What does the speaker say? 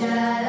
Jesus.